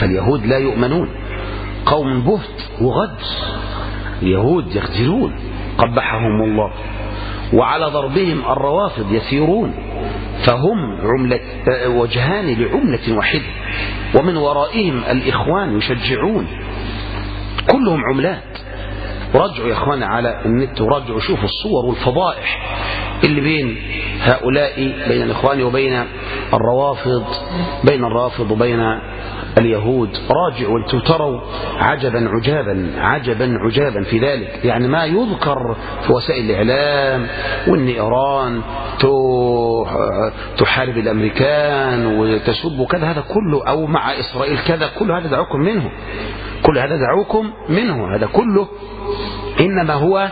فاليهود لا يؤمنون. قوم بهت وغدر اليهود يخجلون قبحهم الله وعلى ضربهم الروافض يسيرون فهم عملة وجهان لعملة واحدة ومن ورائهم الإخوان يشجعون. كلهم عملات. رجعوا يا اخوانا على النت ورجعوا شوفوا الصور والفضائح اللي بين هؤلاء بين الاخوان وبين الروافض بين الرافض وبين اليهود راجعوا أنتم تروا عجبا عجابا عجبا عجابا في ذلك. يعني ما يذكر في وسائل الإعلام وإن إيران تحارب الأمريكان وتسب كذا هذا كله أو مع إسرائيل كذا كل هذا دعوكم منه. كل هذا دعوكم منه هذا كله. إنما هو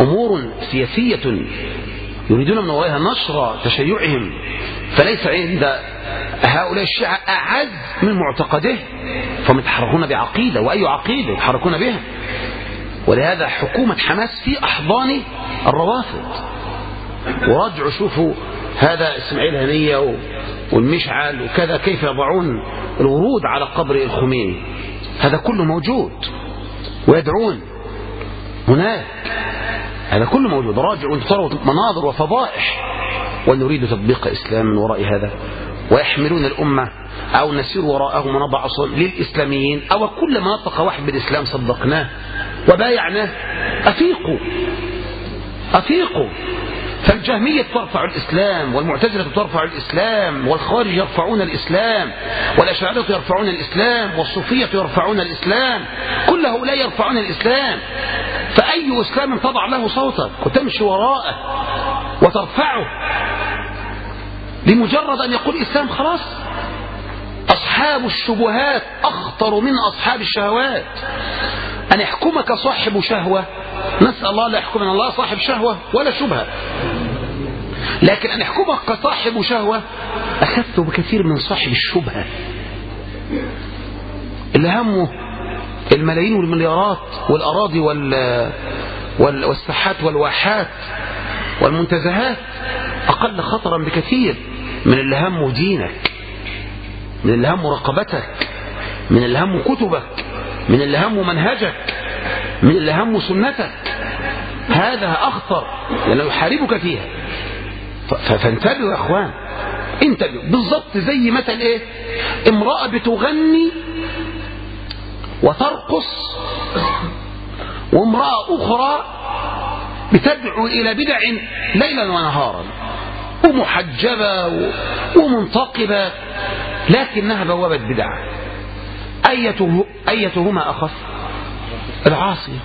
أمور سياسية يريدون من ورائها نشر تشيعهم. فليس عند هؤلاء الشيعة أعز من معتقده فهم يتحركون بعقيدة وأي عقيدة يتحركون بها. ولهذا حكومة حماس في أحضان الروافض. ورجعوا شوفوا هذا إسماعيل هنية والمشعل وكذا كيف يضعون الورود على قبر الخميني. هذا كله موجود ويدعون هناك. هذا كله موجود. راجع وانتظروا مناظر وفضائح. ونريد تطبيق إسلام من وراء هذا. ويحملون الأمة أو نسير وراءهم ونضع للإسلاميين أو كل ما نطق واحد بالإسلام صدقناه وبايعناه. أفيقوا. أفيقوا. فالجهمية ترفع الإسلام والمعتزلة ترفع الإسلام والخوارج يرفعون الإسلام والأشاعرة يرفعون الإسلام والصوفية يرفعون الإسلام. كل هؤلاء يرفعون الإسلام. فأي إسلام تضع له صوتك وتمشي وراءه وترفعه لمجرد أن يقول إسلام خلاص أصحاب الشبهات أخطر من أصحاب الشهوات. أن يحكمك صاحب شهوة نسأل الله لا يحكمنا الله صاحب شهوة ولا شبهة. لكن أن يحكمك صاحب شهوة أخذت بكثير من صاحب الشبهة. اللي همه الملايين والمليارات والأراضي وال... وال... والساحات والواحات والمنتزهات أقل خطرا بكثير. من اللي همه دينك من اللي همه رقبتك من اللي همه كتبك من اللي همه منهجك من اللي همه سنتك. هذا أخطر لأنه يحاربك فيها. فانتبهوا يا أخوان انتبهوا. بالضبط زي مثل إيه؟ امرأة بتغني وترقص وامرأة أخرى بتدعو إلى بدع ليلا ونهارا. ومحجبة ومنتقبة لكنها بوابة بدع أيته أيتهما أخف العاصي.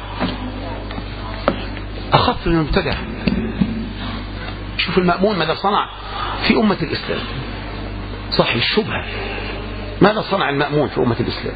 أخف من المبتدع. شوف المأمون ماذا صنع في أمة الإسلام. صح الشبهة ماذا صنع المأمون في أمة الإسلام؟